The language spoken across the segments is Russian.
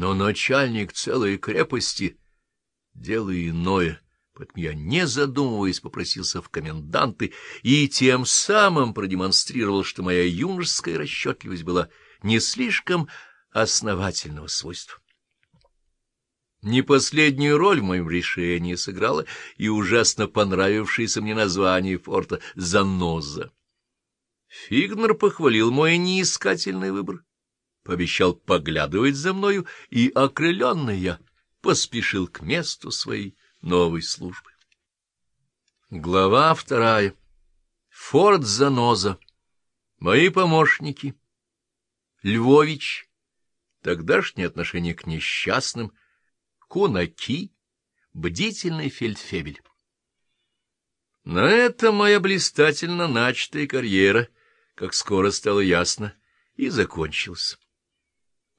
Но начальник целой крепости — дело иное, поэтому я, не задумываясь, попросился в коменданты и тем самым продемонстрировал, что моя юношеская расчетливость была не слишком основательного свойства. Не последнюю роль в моем решении сыграло и ужасно понравившееся мне название форта «Заноза». Фигнер похвалил мой неискательный выбор, пообещал поглядывать за мною, и, окрыленный я, поспешил к месту своей новой службы. Глава вторая. Форт Заноза. Мои помощники. Львович. Тогдашнее отношение к несчастным. Кунаки. Бдительный фельдфебель. На этом моя блистательно начатая карьера, как скоро стало ясно, и закончилась.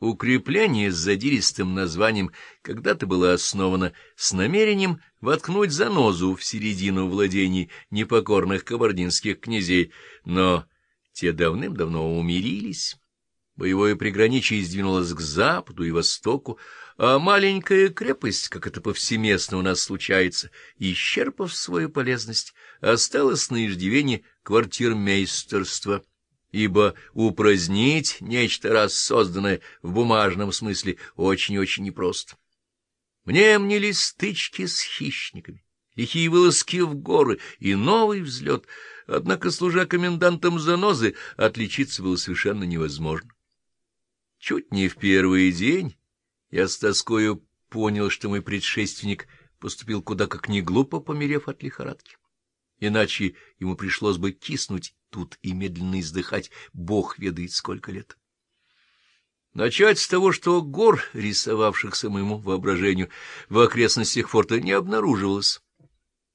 Укрепление с задиристым названием когда-то было основано с намерением воткнуть занозу в середину владений непокорных кабардинских князей, но те давным-давно умирились. Боевое приграничие сдвинулось к западу и востоку, а маленькая крепость, как это повсеместно у нас случается, исчерпав свою полезность, осталась на иждивении квартирмейстерства — ибо упразднить нечто раз созданное в бумажном смысле очень-очень непросто. Мне мнились стычки с хищниками, лихие вылазки в горы и новый взлет, однако, служа комендантом занозы, отличиться было совершенно невозможно. Чуть не в первый день я с тоскою понял, что мой предшественник поступил куда как не глупо, померев от лихорадки. Иначе ему пришлось бы киснуть тут и медленно издыхать, бог ведает сколько лет. Начать с того, что гор, рисовавшихся моему воображению в окрестностях форта, не обнаруживалось.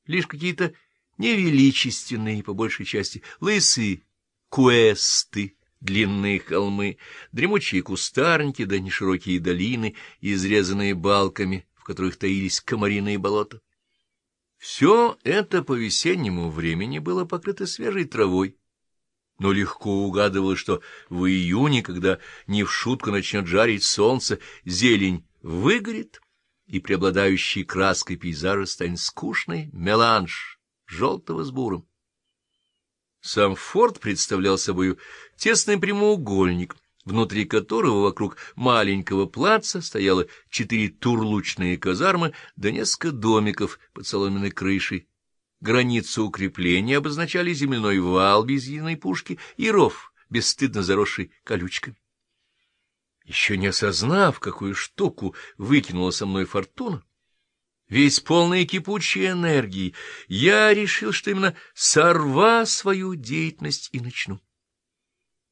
Лишь какие-то невеличественные, по большей части, лысые куэсты, длинные холмы, дремучие кустарники да неширокие долины, изрезанные балками, в которых таились комариные болота. Все это по весеннему времени было покрыто свежей травой, но легко угадывалось, что в июне, когда не в шутку начнет жарить солнце, зелень выгорит, и преобладающей краской пейзажа станет скучный меланж желтого с буром. Сам форт представлял собой тесный прямоугольник, внутри которого вокруг маленького плаца стояло четыре турлучные казармы да несколько домиков под соломенной крышей, Границу укрепления обозначали земляной вал без единой пушки и ров, бесстыдно заросший колючками. Еще не осознав, какую штуку выкинула со мной фортуна, весь полный кипучей энергии, я решил, что именно сорва свою деятельность и начну.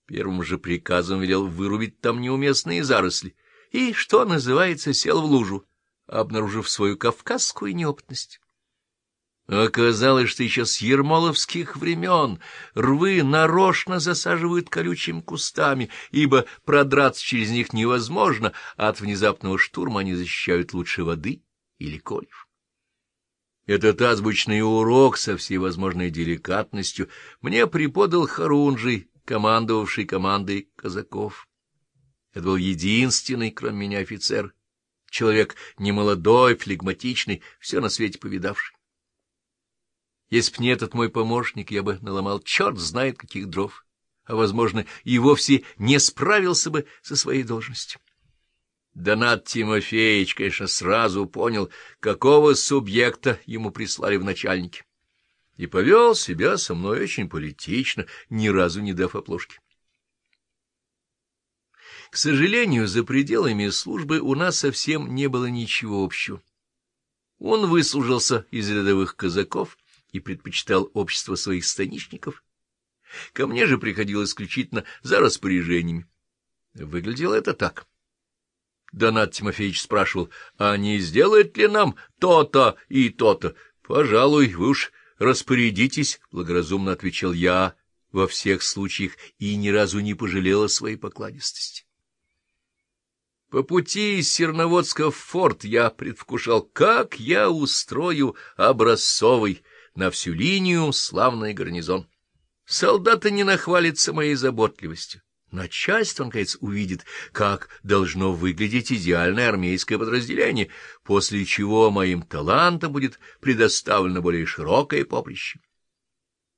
Первым же приказом велел вырубить там неуместные заросли и, что называется, сел в лужу, обнаружив свою кавказскую неопытность. Оказалось, что еще с ермоловских времен рвы нарочно засаживают колючими кустами, ибо продраться через них невозможно, а от внезапного штурма они защищают лучше воды или кольев. Этот азбучный урок со всей возможной деликатностью мне преподал Харунжий, командовавший командой казаков. Это был единственный, кроме меня, офицер, человек немолодой, флегматичный, все на свете повидавший. Если б не этот мой помощник, я бы наломал черт знает каких дров, а, возможно, и вовсе не справился бы со своей должностью. Донат Тимофеевич, конечно, сразу понял, какого субъекта ему прислали в начальнике, и повел себя со мной очень политично, ни разу не дав оплошки. К сожалению, за пределами службы у нас совсем не было ничего общего. Он выслужился из рядовых казаков — и предпочитал общество своих станичников. Ко мне же приходил исключительно за распоряжениями. Выглядело это так. Донат Тимофеевич спрашивал, а не сделает ли нам то-то и то-то? Пожалуй, вы уж распорядитесь, — благоразумно отвечал я во всех случаях и ни разу не пожалела своей покладистости. По пути из Серноводска в форт я предвкушал, как я устрою образцовый, на всю линию славный гарнизон. Солдаты не нахвалятся моей заботливостью, начальство, наконец, увидит, как должно выглядеть идеальное армейское подразделение, после чего моим талантам будет предоставлено более широкое поприще.